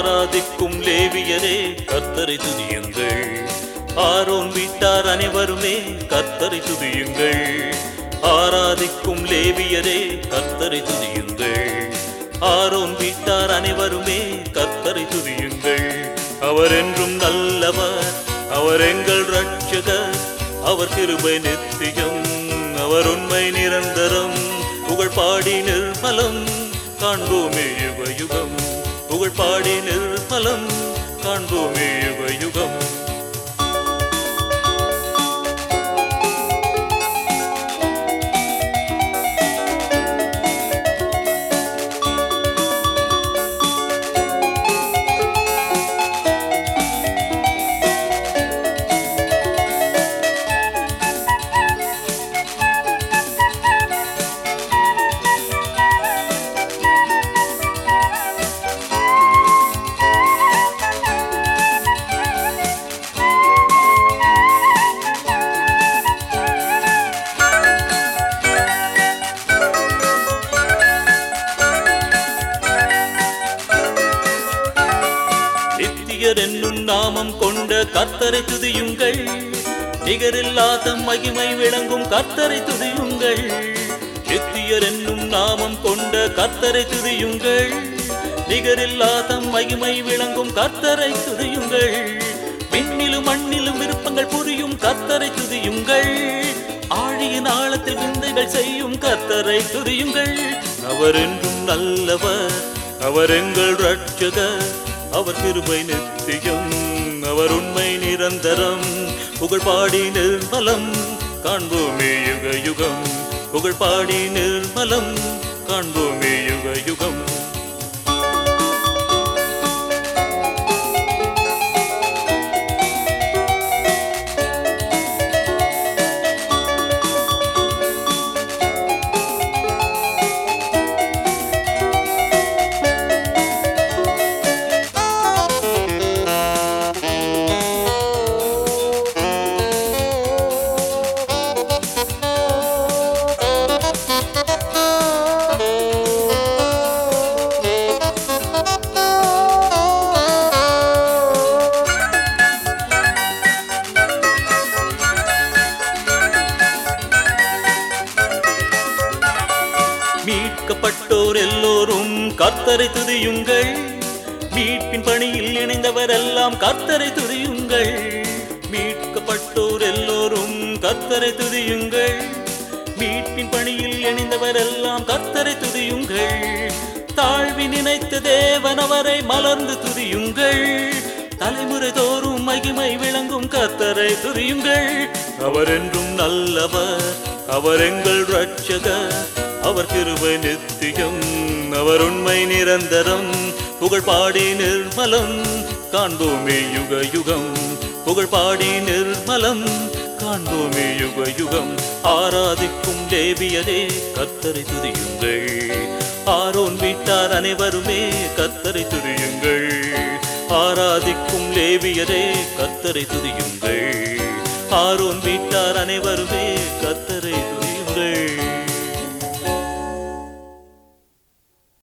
ஆராதிக்கும் லேவியரே கர்த்தரை துதியுங்கள். ஆரோன் வீட்டார் அனைவருமே கர்த்தரை துதியுங்கள். ஆராதிக்கும் லேவியரே கர்த்தரை துதியுங்கள். ஆரோன் வீட்டார் அனைவருமே கர்த்தரை துதியுங்கள். அவர் என்றும் நல்லவர் அவர் எங்கள் ரட்சகர் அவர் கிருபை நித்தியம் அவர் உண்மை நிரந்தரம். புகழ் பாடி நிர்மலம் காண்போமே யுக யுகம் புகழ் பாடி நிர்மலம் காண்போமே. நித்தியர் என்னும் நாமம் கொண்ட கர்த்தரை துதியுங்கள். நிகரில்லாத மகிமை விளங்கும் கர்த்தரை துதியுங்கள். நித்தியர் என்னும் நாமம் கொண்ட கர்த்தரை துதியுங்கள். நிகரில்லாத மகிமை விளங்கும் கர்த்தரை துதியுங்கள். விண்ணிலும் மண்ணிலும் விருப்பங்கள் புரியும் கர்த்தரை துதியுங்கள். ஆழியின் ஆழத்தில் விந்தைகள் செய்யும் கர்த்தரை துதியுங்கள். அவர் என்றும் நல்லவர் அவர் எங்கள் ரட்சகர் அவர் கிருபை நித்தியம் அவர் உண்மை நிரந்தரம். புகழ் பாடி நிர்மலம் காண்போமே யுக யுகம் புகழ் பாடி நிர்மலம் காண்போமே யுக யுகம் மீட்கப்பட்டோர் எல்லோரும் கர்த்தரை துதியுங்கள். மீட்பின் பணியில் இணைந்தவர் எல்லாம் கர்த்தரை துதியுங்கள். மீட்கப்பட்டோர் எல்லோரும் கர்த்தரை துதியுங்கள். மீட்பின் பணியில் இணைந்தவர் எல்லாம் கர்த்தரை துதியுங்கள். தாழ்வி நினைத்த தேவன் அவரை மலர்ந்து துதியுங்கள். தலைமுறை தோறும் மகிமை விளங்கும் கர்த்தரை துதியுங்கள். அவர் என்றும் நல்லவர் அவர் எங்கள் ரட்சகர் அவர் கிருபை நித்தியம் அவர் உண்மை நிரந்தரம். புகழ் பாடி நிர்மலம் காண்போமே யுக யுகம். புகழ் பாடி நிர்மலம் காண்போமே யுக யுகம். ஆராதிக்கும் தேவியரே கத்தரை துதியுங்கள். ஆரோன் வீட்டார் அனைவருமே கத்தரை துதியுங்கள். ஆராதிக்கும் லேவியரே கத்தரை துதியுங்கள். ஆரோன் வீட்டார் அனைவருமே கத்தரை துதியுங்கள்.